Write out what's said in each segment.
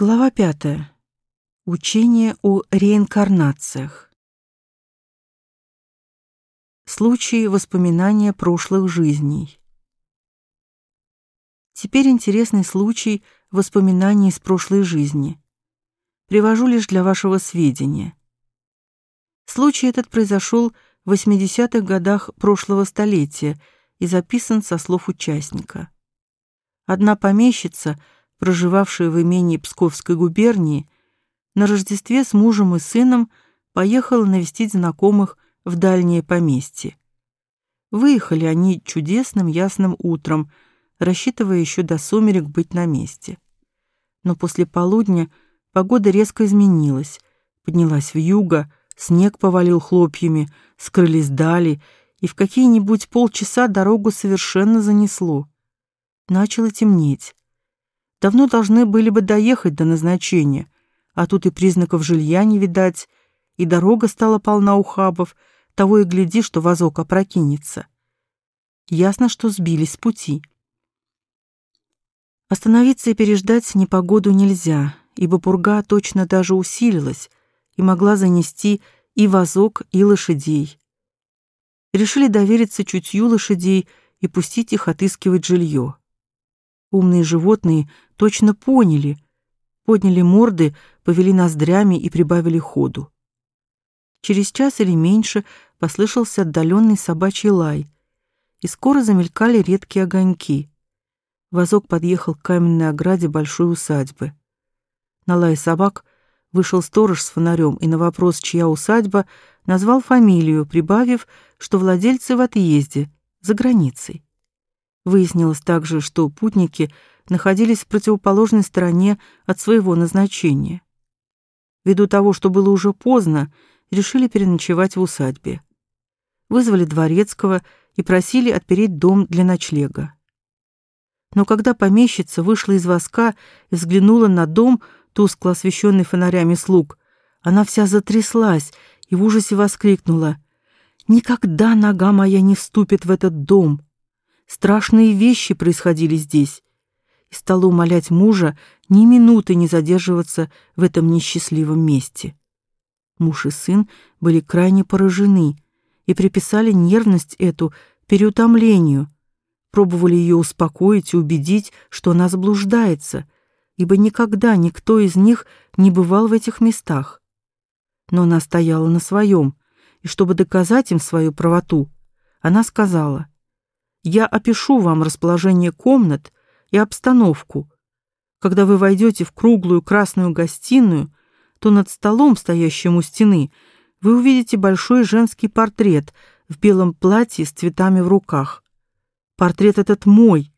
Глава пятая. Учение о реинкарнациях. Случаи воспоминания прошлых жизней. Теперь интересный случай воспоминаний из прошлой жизни. Привожу лишь для вашего сведения. Случай этот произошел в 80-х годах прошлого столетия и записан со слов участника. Одна помещица – проживавшая в имении Псковской губернии, на Рождестве с мужем и сыном поехала навестить знакомых в дальнее поместье. Выехали они чудесным ясным утром, рассчитывая еще до сумерек быть на месте. Но после полудня погода резко изменилась, поднялась в юго, снег повалил хлопьями, скрылись дали, и в какие-нибудь полчаса дорогу совершенно занесло. Начало темнеть. Давно должны были бы доехать до назначения, а тут и признаков жилья не видать, и дорога стала полна ухабов, того и гляди, что вазок опрокинется. Ясно, что сбились с пути. Остановиться и переждать непогоду нельзя, ибо пурга точно даже усилилась и могла занести и вазок, и лошадей. Решили довериться чутью лошадей и пустить их отыскивать жилье. Умные животные точно поняли, подняли морды, повели ноздрями и прибавили ходу. Через час или меньше послышался отдаленный собачий лай, и скоро замелькали редкие огоньки. Возок подъехал к каменной ограде большой усадьбы. На лай собак вышел сторож с фонарем и на вопрос, чья усадьба, назвал фамилию, прибавив, что владельцы в отъезде, за границей. Выяснилось также, что путники находились в противоположной стороне от своего назначения. Ввиду того, что было уже поздно, решили переночевать в усадьбе. Вызвали дворецкого и просили отпереть дом для ночлега. Но когда помещица вышла из воска и взглянула на дом, тускло освещенный фонарями слуг, она вся затряслась и в ужасе воскликнула «Никогда нога моя не вступит в этот дом!» Страшные вещи происходили здесь. И стала умолять мужа ни минуты не задерживаться в этом несчастливом месте. Муж и сын были крайне поражены и приписали нервность эту переутомлению, пробовали ее успокоить и убедить, что она заблуждается, ибо никогда никто из них не бывал в этих местах. Но она стояла на своем, и чтобы доказать им свою правоту, она сказала — я опишу вам расположение комнат и обстановку. Когда вы войдете в круглую красную гостиную, то над столом, стоящим у стены, вы увидите большой женский портрет в белом платье с цветами в руках. Портрет этот мой.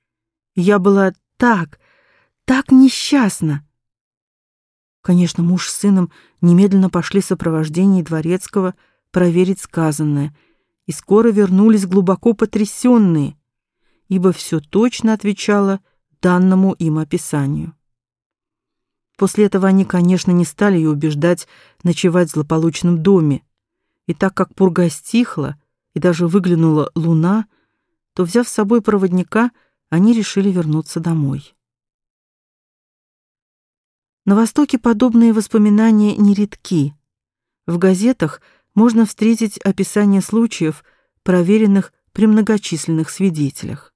Я была так, так несчастна. Конечно, муж с сыном немедленно пошли в сопровождении дворецкого проверить сказанное — и скоро вернулись глубоко потрясенные, ибо все точно отвечало данному им описанию. После этого они, конечно, не стали ее убеждать ночевать в злополучном доме, и так как пурга стихла и даже выглянула луна, то, взяв с собой проводника, они решили вернуться домой. На Востоке подобные воспоминания нередки. В газетах – можно встретить описание случаев, проверенных при многочисленных свидетелях.